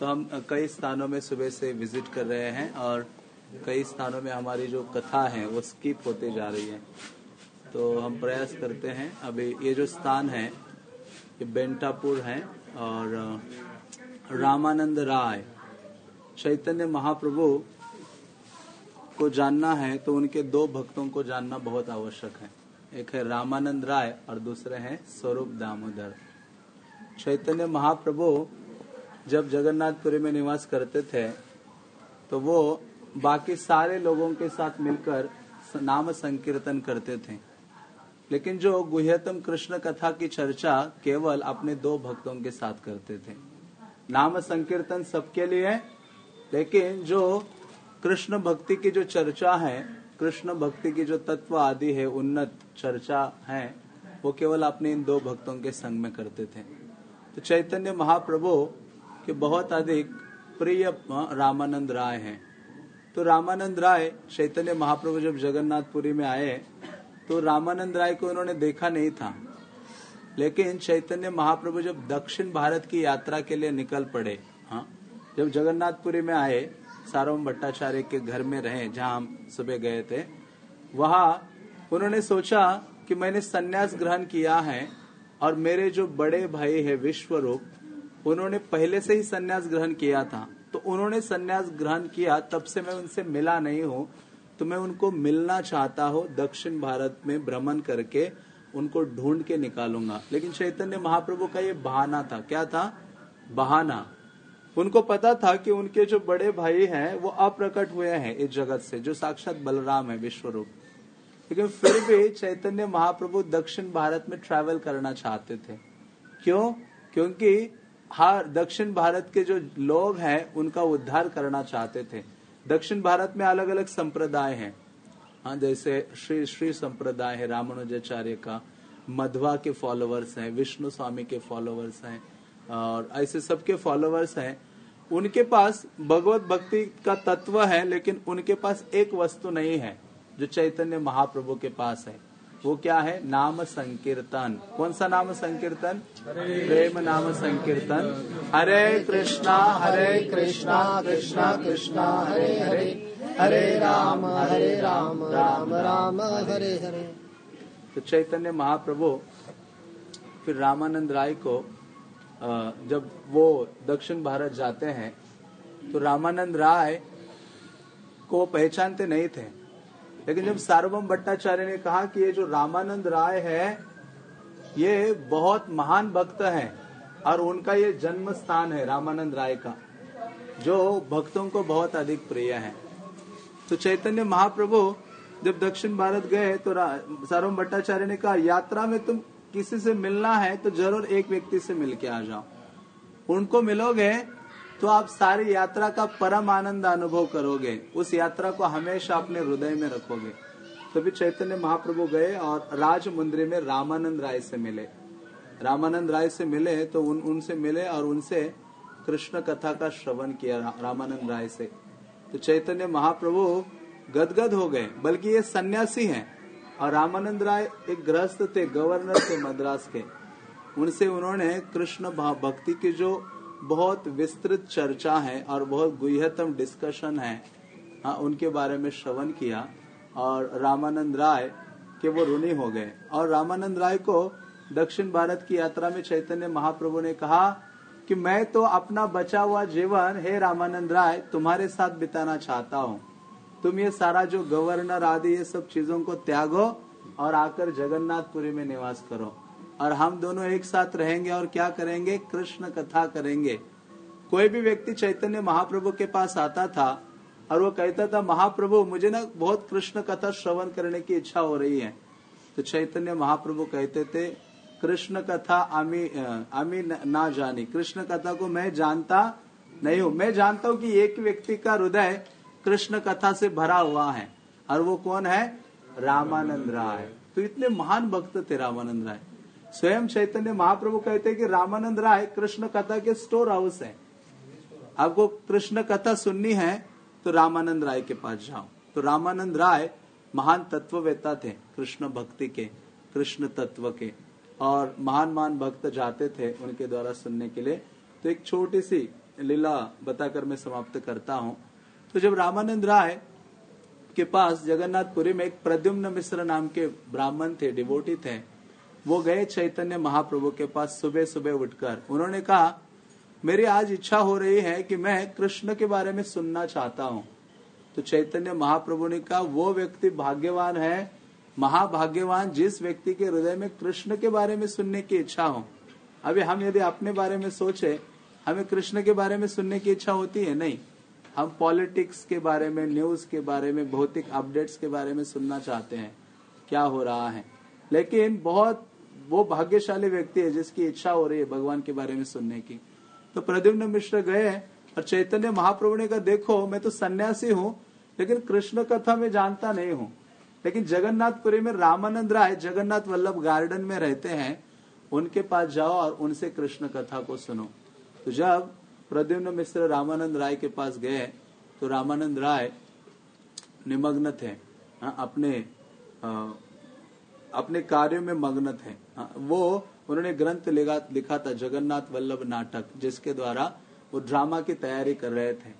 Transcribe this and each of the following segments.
तो हम कई स्थानों में सुबह से विज़िट कर रहे हैं और कई स्थानों में हमारी जो कथा है, वो स्किप होते जा रही है। तो हम प्रयास करते हैं, अभी ये जो स्थान है, ये बेंटापुर है और रामानंद राय, चैतन्य महाप्रभु को जानना है तो उनके दो भक्तों को जानना बहुत आवश्यक है। एक है रामानंद राय और दूसरे हैं स्वरूप दामोदर। चैतन्य महाप्रभु जब जगन्नाथपुरी में निवास करते थे तो वो बाकी सारे लोगों के साथ मिलकर नाम संकीर्तन करते थे। लेकिन जो गुह्यतम कृष्ण कथा की चर्चा केवल अपने दो भक्तों के साथ करते थे। नाम संकीर्तन सबके लिए, लेकिन जो कृष्ण भक्ति की जो चर्चा है, कृष्ण भक्ति की जो तत्व आदि है, उन्नत चर्चा है, वो केवल अपने इन दो भक्तों के संग में करते थे। तो चैतन्य महाप्रभु के बहुत अधिक प्रिय रामानंद राय हैं। तो रामानंद राय, चैतन्य महाप्रभु जब जगन्नाथपुरी में आए तो रामानंद राय को उन्होंने देखा नहीं था। लेकिन चैतन्य महाप्रभु जब दक्षिण भारत की यात्रा के लिए निकल पड़े हाँ जब जगन्नाथपुरी में आए सारोम भट्टाचार्य के घर में रहे, जहाँ हम सुबह गए थे, वहाँ उन्होंने सोचा कि मैंने सन्यास ग्रहण किया है और मेरे जो बड़े भाई है विश्वरूप उन्होंने पहले से ही सन्यास ग्रहण किया था। तो उन्होंने सन्यास ग्रहण किया, तब से मैं उनसे मिला नहीं हूँ। तो मैं उनको मिलना चाहता हूँ, दक्षिण भारत में भ्रमण करके उनको ढूंढ के निकालूँगा। लेकिन चैतन्य महाप्रभु का ये बहाना था। क्या था? बहाना। उनको पता था कि उनके जो बड़े भाई हैं, वो अप्रकट हुए हैं इस जगत से, जो साक्षात बलराम है विश्व रूप लेकिन फिर भी चैतन्य महाप्रभु दक्षिण भारत में ट्रैवल करना चाहते थे। क्यों? क्योंकि हर, दक्षिण भारत के जो लोग हैं, उनका उद्धार करना चाहते थे। दक्षिण भारत में अलग अलग संप्रदाय हैं। हाँ जैसे श्री श्री संप्रदाय है, रामानुजाचार्य का, मधवा के फॉलोअर्स हैं, विष्णु स्वामी के फॉलोअर्स हैं, और ऐसे सबके फॉलोअर्स हैं। उनके पास भगवत भक्ति का तत्व है, लेकिन उनके पास एक वस्तु नहीं है, जो चैतन्य महाप्रभु के पास है। वो क्या है? नाम संकीर्तन। कौन सा नाम संकीर्तन? प्रेम नाम संकीर्तन। हरे कृष्णा हरे कृष्णा कृष्णा कृष्णा, हरे हरे। हरे राम हरे राम राम राम, हरे हरे। तो चैतन्य महाप्रभु फिर रामानंद राय को जब वो दक्षिण भारत जाते हैं तो रामानंद राय को पहचानते नहीं थे। लेकिन जब सार्वभम भट्टाचार्य ने कहा कि ये जो रामानंद राय है, ये बहुत महान भक्त है और उनका ये जन्म स्थान है रामानंद राय का, जो भक्तों को बहुत अधिक प्रिय है। तो चैतन्य महाप्रभु जब दक्षिण भारत गए तो सार्वभम भट्टाचार्य ने कहा, यात्रा में तुम किसी से मिलना है तो ज़रूर एक व्यक्ति से मिल के आ जाओ। उनको मिलोगे तो आप सारी यात्रा का परम आनंद अनुभव करोगे। उस यात्रा को हमेशा अपने हृदय में रखोगे। तभी चैतन्य महाप्रभु गए और राज मंदिर में रामानंद राय से मिले। रामानंद राय से मिले तो उन उनसे मिले और उनसे कृष्ण कथा का श्रवण किया रा, रामानंद राय से। तो चैतन्य महाप्रभु गदगद हो गए बल्कि ये सन्यासी हैं। और रामानंद राय एक गृहस्थ थे गवर्नर थे मद्रास के। उनसे उन्होंने कृष्ण भक्ति की जो बहुत विस्तृत चर्चा है और बहुत गुहतम डिस्कशन है। हाँ, उनके बारे में श्रवण किया और रामानंद राय के वो ऋणी हो गए। और रामानंद राय को दक्षिण भारत की यात्रा में चैतन्य महाप्रभु ने कहा कि मैं तो अपना बचा हुआ जीवन हे रामानंद राय तुम्हारे साथ बिताना चाहता हूँ। तुम ये सारा जो गवर्नर आदि ये सब चीज़ों को त्यागो और आकर जगन्नाथपुरी में निवास करो। और हम दोनों एक साथ रहेंगे और क्या करेंगे? कृष्ण कथा करेंगे। कोई भी व्यक्ति चैतन्य महाप्रभु के पास आता था और वो कहता था, महाप्रभु, मुझे ना बहुत कृष्ण कथा श्रवण करने की इच्छा हो रही है। तो चैतन्य महाप्रभु कहते थे, कृष्ण कथा आमी आमी ना जानी। कृष्ण कथा को मैं जानता नहीं हूँ। मैं जानता हूँ कि एक व्यक्ति का हृदय कृष्ण कथा से भरा हुआ है और वो कौन है? रामानंद राय। तो इतने महान भक्त थे रामानंद राय। स्वयं चैतन्य महाप्रभु कहते हैं कि रामानंद राय कृष्ण कथा के स्टोर हाउस है। आपको कृष्ण कथा सुननी है तो रामानंद राय के पास जाओ। तो रामानंद राय महान तत्ववेता थे, कृष्ण भक्ति के, कृष्ण तत्व के, और महान महान भक्त जाते थे उनके द्वारा सुनने के लिए। तो एक छोटी सी लीला बताकर मैं समाप्त करता हूँ। तो जब रामानंद राय के पास जगन्नाथपुरी में एक प्रद्युम्न मिश्र नाम के ब्राह्मण थे, डिवोटी थे वो गए चैतन्य महाप्रभु के पास सुबह सुबह उठकर। उन्होंने कहा, मेरी आज इच्छा हो रही है कि मैं कृष्ण के बारे में सुनना चाहता हूँ। तो चैतन्य महाप्रभु ने कहा, वो व्यक्ति भाग्यवान है, महाभाग्यवान जिस व्यक्ति के हृदय में कृष्ण के बारे में सुनने की इच्छा हो। अभी हम यदि अपने बारे में सोचे, हमें कृष्ण के बारे में सुनने की इच्छा होती है? नहीं। हम पॉलिटिक्स के बारे में, न्यूज़ के बारे में, भौतिक अपडेट्स के बारे में सुनना चाहते हैं। क्या हो रहा है? लेकिन बहुत वो भाग्यशाली व्यक्ति है जिसकी इच्छा हो रही है भगवान के बारे में सुनने की। तो प्रद्युम्न मिश्र गए और चैतन्य महाप्रभु ने कहा देखो मैं तो सन्यासी हूँ लेकिन कृष्ण कथा में जानता नहीं हूँ। लेकिन जगन्नाथपुरी में रामानंद राय जगन्नाथ वल्लभ गार्डन में रहते हैं उनके पास जाओ और उनसे कृष्ण कथा को सुनो। तो जब प्रद्युम्न मिश्र रामानंद राय के पास गए तो रामानंद राय निमग्न थे हाँ, अपने अपने कार्यों में मग्न थे हाँ, वो उन्होंने ग्रंथ लिखा था जगन्नाथ वल्लभ नाटक जिसके द्वारा वो ड्रामा की तैयारी कर रहे थे।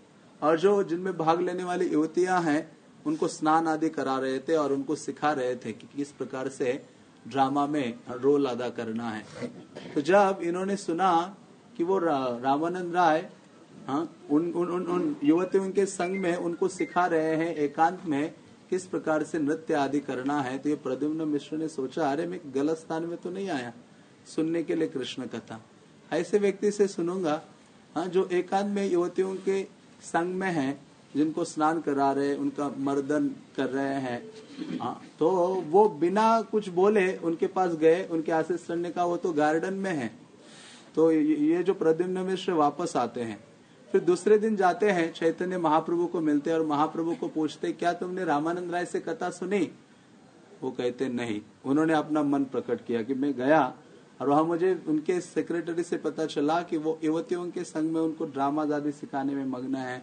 और जो जिनमें भाग लेने वाली युवतियाँ हैं उनको स्नान आदि करा रहे थे और उनको सिखा रहे थे कि किस प्रकार से ड्रामा में रोल अदा करना है। तो जब इन्होंने सुना कि वो रामानंद राय हाँ उन उन उन, उन युवतियों के संग में उनको सिखा रहे हैं एकांत में किस प्रकार से नृत्य आदि करना है? तो ये प्रद्युम्न मिश्र ने सोचा अरे मैं गलत स्थान में तो नहीं आया सुनने के लिए कृष्ण कथा। ऐसे व्यक्ति से सुनूँगा हाँ जो एकांत में युवतियों के संग में है जिनको स्नान करा रहे उनका मर्दन कर रहे हैं। हाँ, तो वो बिना कुछ बोले उनके पास गए उनके आशीष करने का वो तो गार्डन में है। तो ये जो प्रद्युम्न मिश्र वापस आते हैं फिर दूसरे दिन जाते हैं, चैतन्य महाप्रभु को मिलते हैं और महाप्रभु को पूछते क्या तुमने रामानंद राय से कथा सुनी? वो कहते, नहीं। उन्होंने अपना मन प्रकट किया कि मैं गया और वहाँ मुझे उनके सेक्रेटरी से पता चला कि वो युवतियों के संग में उनको ड्रामा आदि सिखाने में मग्न है,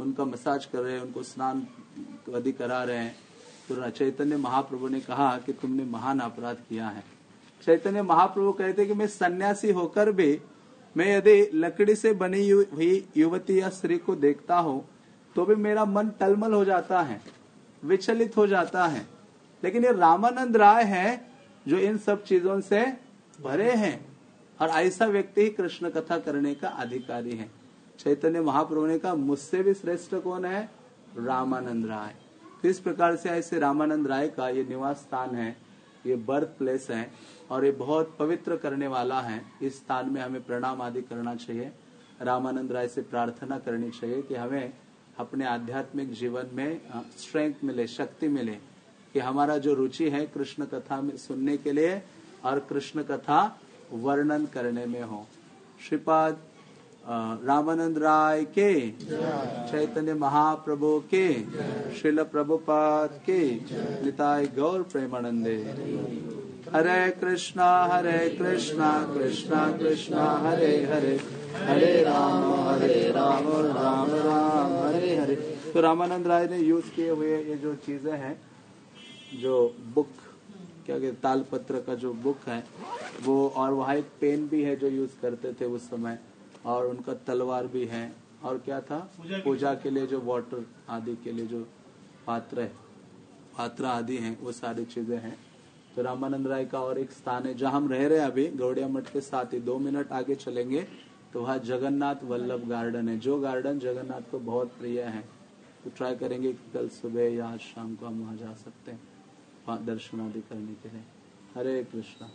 उनका मसाज कर रहे हैं, उनको स्नान आदि करा रहे हैं। तो चैतन्य महाप्रभु ने कहा कि तुमने महान अपराध किया है। चैतन्य महाप्रभु कहते कि मैं सन्यासी होकर भी मैं यदि लकड़ी से बनी हुई युवती या स्त्री को देखता हूँ तो भी मेरा मन टलमल हो जाता है, विचलित हो जाता है। लेकिन ये रामानंद राय है जो इन सब चीज़ों से भरे हैं और ऐसा व्यक्ति ही कृष्ण कथा करने का अधिकारी है। चैतन्य महाप्रभु ने कहा, मुझसे भी श्रेष्ठ कौन है? रामानंद राय। तो इस प्रकार से ऐसे रामानंद राय का ये निवास स्थान है। ये बर्थ प्लेस है और ये बहुत पवित्र करने वाला है। इस स्थान में हमें प्रणाम आदि करना चाहिए। रामानंद राय से प्रार्थना करनी चाहिए कि हमें अपने आध्यात्मिक जीवन में स्ट्रेंथ मिले, शक्ति मिले कि हमारा जो रुचि है कृष्ण कथा में सुनने के लिए और कृष्ण कथा वर्णन करने में हो। श्रीपाद रामानंद राय के, चैतन्य महाप्रभु के शिल प्रभुपाद के, निताय गौर प्रेमानंदे। हरे कृष्णा हरे कृष्णा कृष्णा कृष्णा, हरे हरे। हरे राम हरे राम राम राम, हरे हरे। तो रामानंद राय ने यूज़ किए हुए ये जो चीज़ें हैं, जो बुक क्या कहते तालपत्र का जो बुक है, वो और वहाँ एक पेन भी है जो यूज़ करते थे उस समय। और उनका तलवार भी है। और क्या था? पूजा के लिए। जो वाटर आदि के लिए जो पात्र है पात्र आदि हैं वो सारी चीज़ें हैं। तो रामानंद राय का और एक स्थान है जहाँ हम रह रहे हैं अभी गौड़िया मठ के साथ ही दो मिनट आगे चलेंगे तो वहाँ जगन्नाथ वल्लभ गार्डन है। जो गार्डन जगन्नाथ को बहुत प्रिय है तो ट्राई करेंगे कि कल सुबह या आज शाम को हम वहाँ जा सकते हैं दर्शन आदि करने के लिए। हरे कृष्णा।